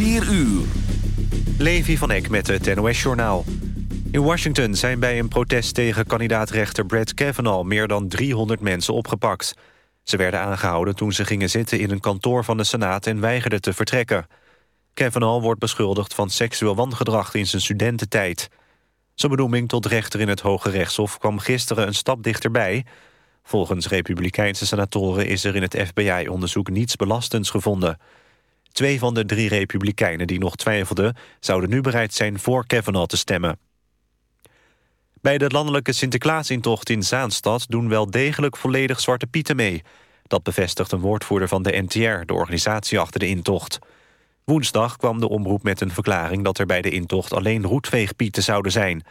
4 uur. Levi van Eck met het NOS-journaal. In Washington zijn bij een protest tegen kandidaatrechter Brett Kavanaugh... meer dan 300 mensen opgepakt. Ze werden aangehouden toen ze gingen zitten in een kantoor van de Senaat... en weigerden te vertrekken. Kavanaugh wordt beschuldigd van seksueel wangedrag in zijn studententijd. Zijn benoeming tot rechter in het Hoge Rechtshof kwam gisteren een stap dichterbij. Volgens republikeinse senatoren is er in het FBI-onderzoek niets belastends gevonden... Twee van de drie republikeinen die nog twijfelden... zouden nu bereid zijn voor Kavanaugh te stemmen. Bij de landelijke Sinterklaasintocht in Zaanstad... doen wel degelijk volledig Zwarte Pieten mee. Dat bevestigt een woordvoerder van de NTR, de organisatie achter de intocht. Woensdag kwam de omroep met een verklaring... dat er bij de intocht alleen roetveegpieten zouden zijn.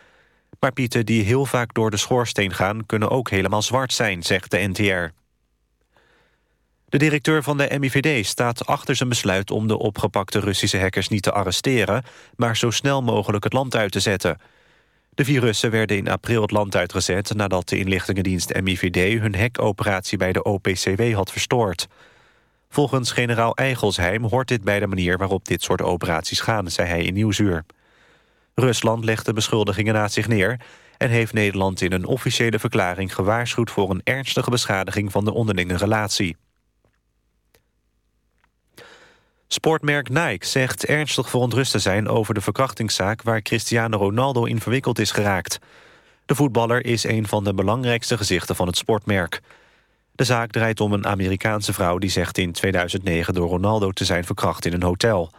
Maar pieten die heel vaak door de schoorsteen gaan... kunnen ook helemaal zwart zijn, zegt de NTR. De directeur van de MIVD staat achter zijn besluit om de opgepakte Russische hackers niet te arresteren, maar zo snel mogelijk het land uit te zetten. De vier Russen werden in april het land uitgezet nadat de inlichtingendienst MIVD hun hackoperatie bij de OPCW had verstoord. Volgens generaal Eigelsheim hoort dit bij de manier waarop dit soort operaties gaan, zei hij in Nieuwsuur. Rusland legt de beschuldigingen naast zich neer en heeft Nederland in een officiële verklaring gewaarschuwd voor een ernstige beschadiging van de onderlinge relatie. Sportmerk Nike zegt ernstig verontrust te zijn over de verkrachtingszaak waar Cristiano Ronaldo in verwikkeld is geraakt. De voetballer is een van de belangrijkste gezichten van het sportmerk. De zaak draait om een Amerikaanse vrouw die zegt in 2009 door Ronaldo te zijn verkracht in een hotel.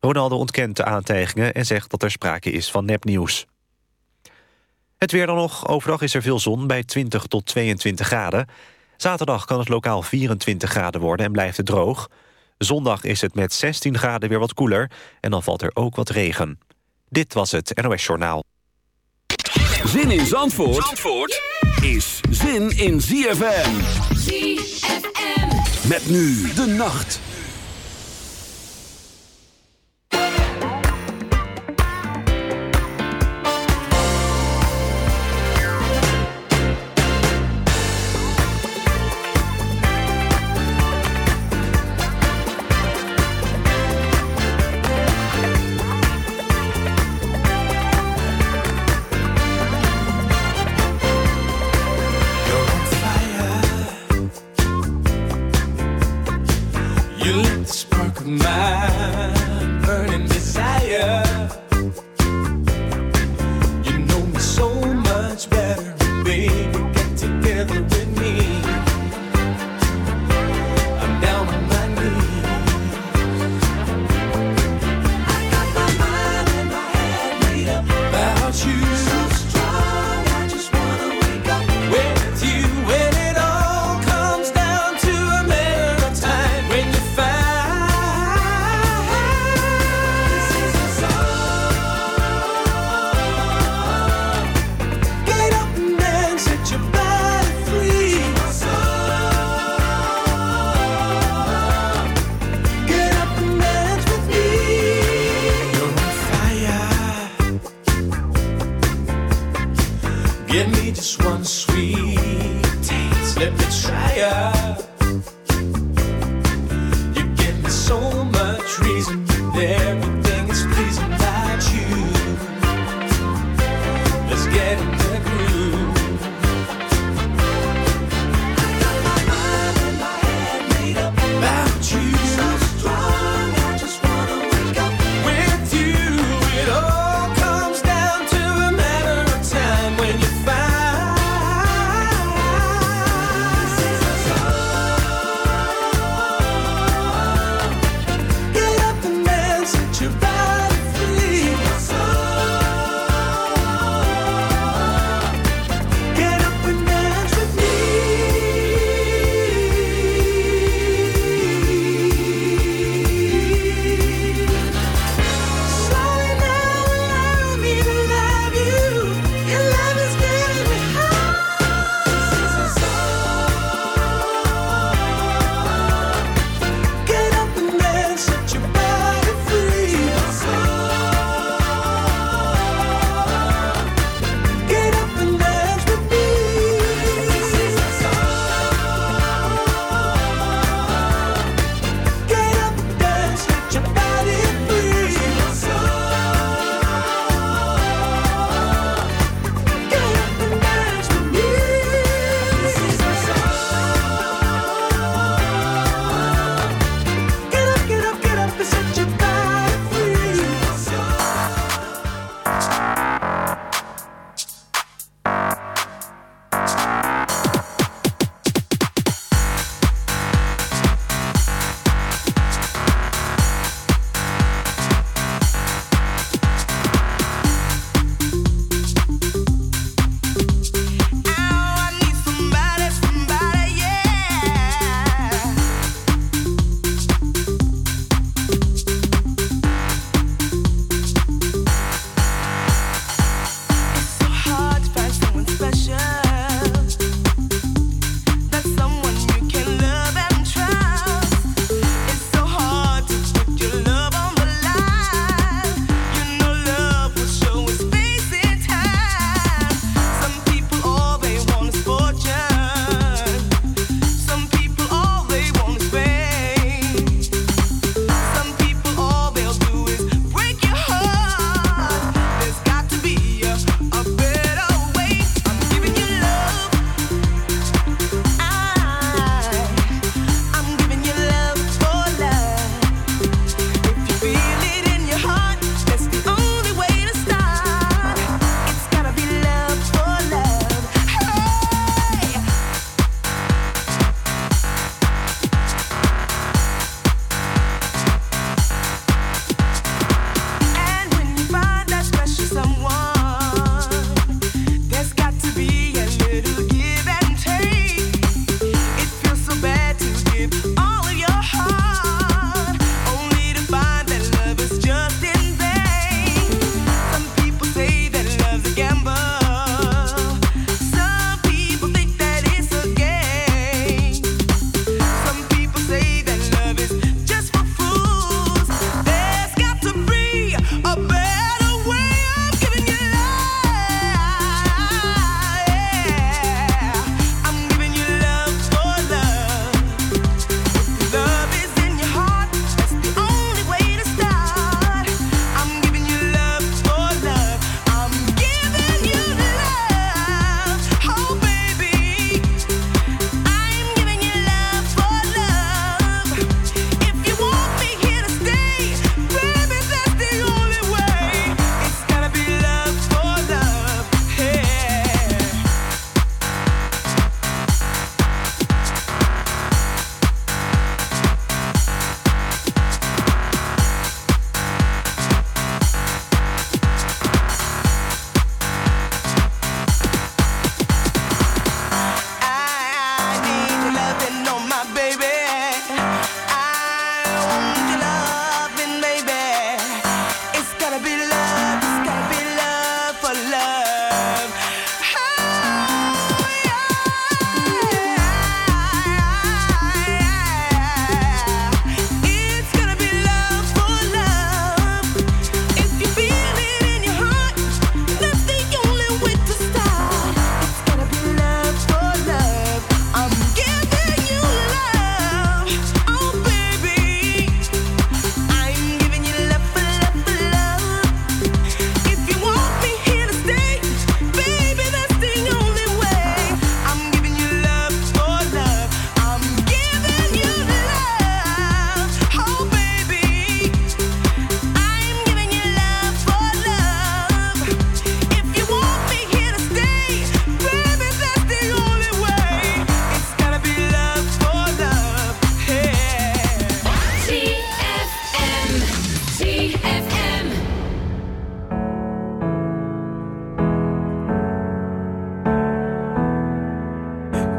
Ronaldo ontkent de aantijgingen en zegt dat er sprake is van nepnieuws. Het weer dan nog. Overdag is er veel zon bij 20 tot 22 graden. Zaterdag kan het lokaal 24 graden worden en blijft het droog. Zondag is het met 16 graden weer wat koeler en dan valt er ook wat regen. Dit was het NOS Journaal. Zin in Zandvoort, Zandvoort is zin in ZFM. ZFM. Met nu de nacht. everything is pleasing about you.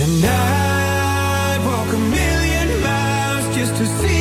And I'd walk a million miles just to see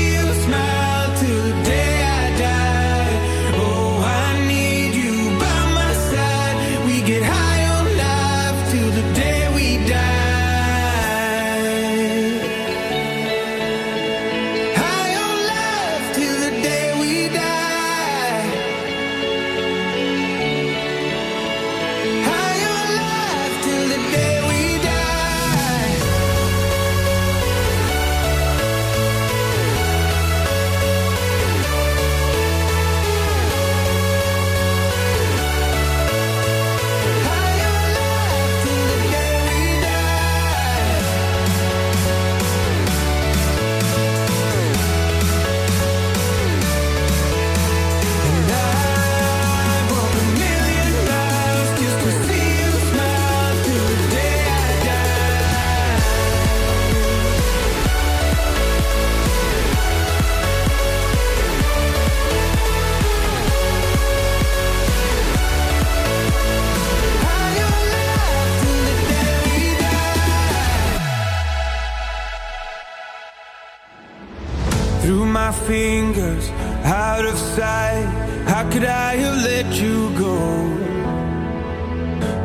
How could I have let you go?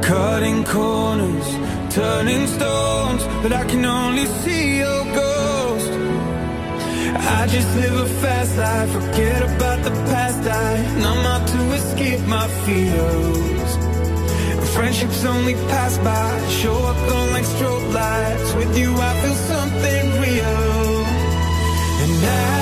Cutting corners, turning stones, but I can only see your ghost. I just live a fast life, forget about the past. I numb out to escape my fears. Friendships only pass by, show up on like strobe lights. With you, I feel something real. And I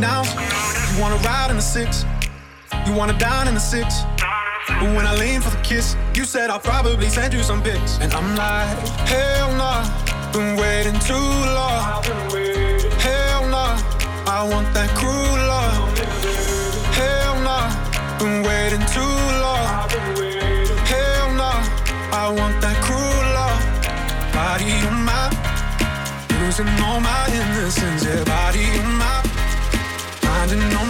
now. You wanna ride in the six, you wanna dine in the six. But when I lean for the kiss, you said I'll probably send you some pics. And I'm like, hell nah, been waiting too long. Hell nah, I want that cruel love. Hell nah, been waiting too long. Hell nah, I want that cruel love. Body on mine, losing all my innocence. Yeah, body on mine standing on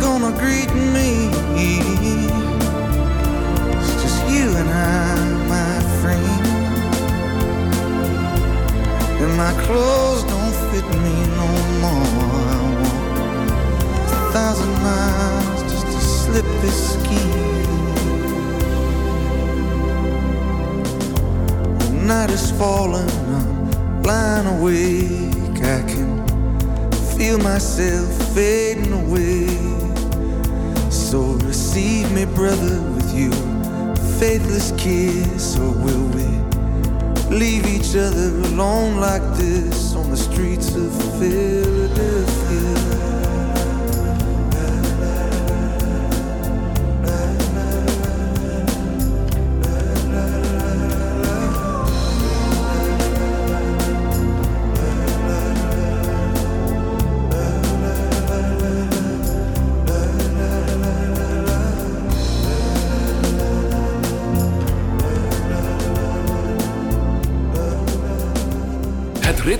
gonna greet me. It's just you and I, my friend. And my clothes don't fit me no more. I walk a thousand miles just to slip this skin. The night is falling, I'm lying awake. I can feel myself fading away. So receive me, brother, with your faithless kiss, or will we leave each other alone like this on the streets of Philadelphia?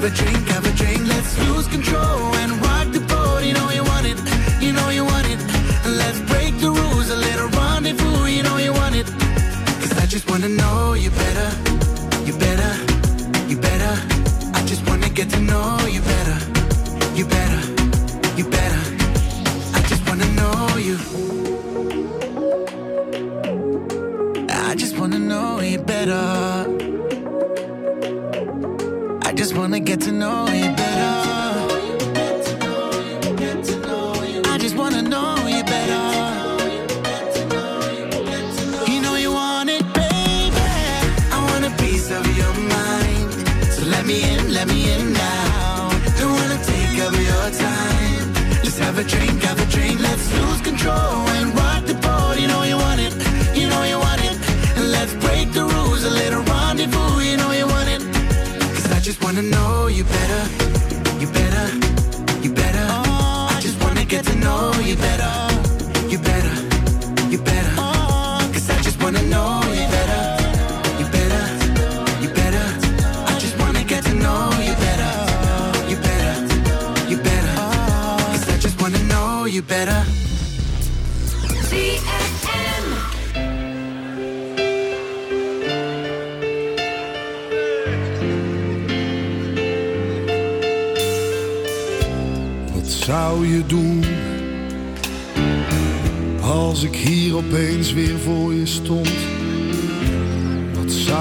Have a drink, have a drink. Let's lose control and wanna get to know you better. I just wanna know you better. Know you want it, baby. I want a piece of your mind. So let me in, let me in now. Don't wanna take up your time. Just have a drink, have a drink. Let's lose control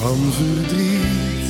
van verdriet.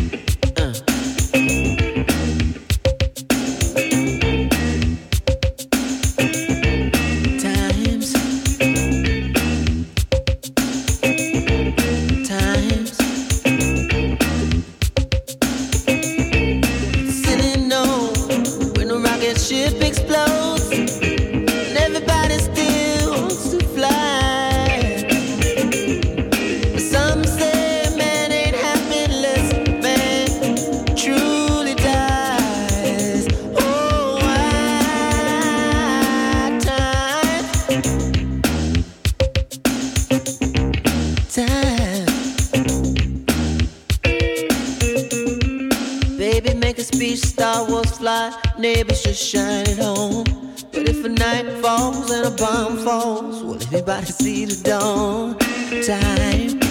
The dawn? Time.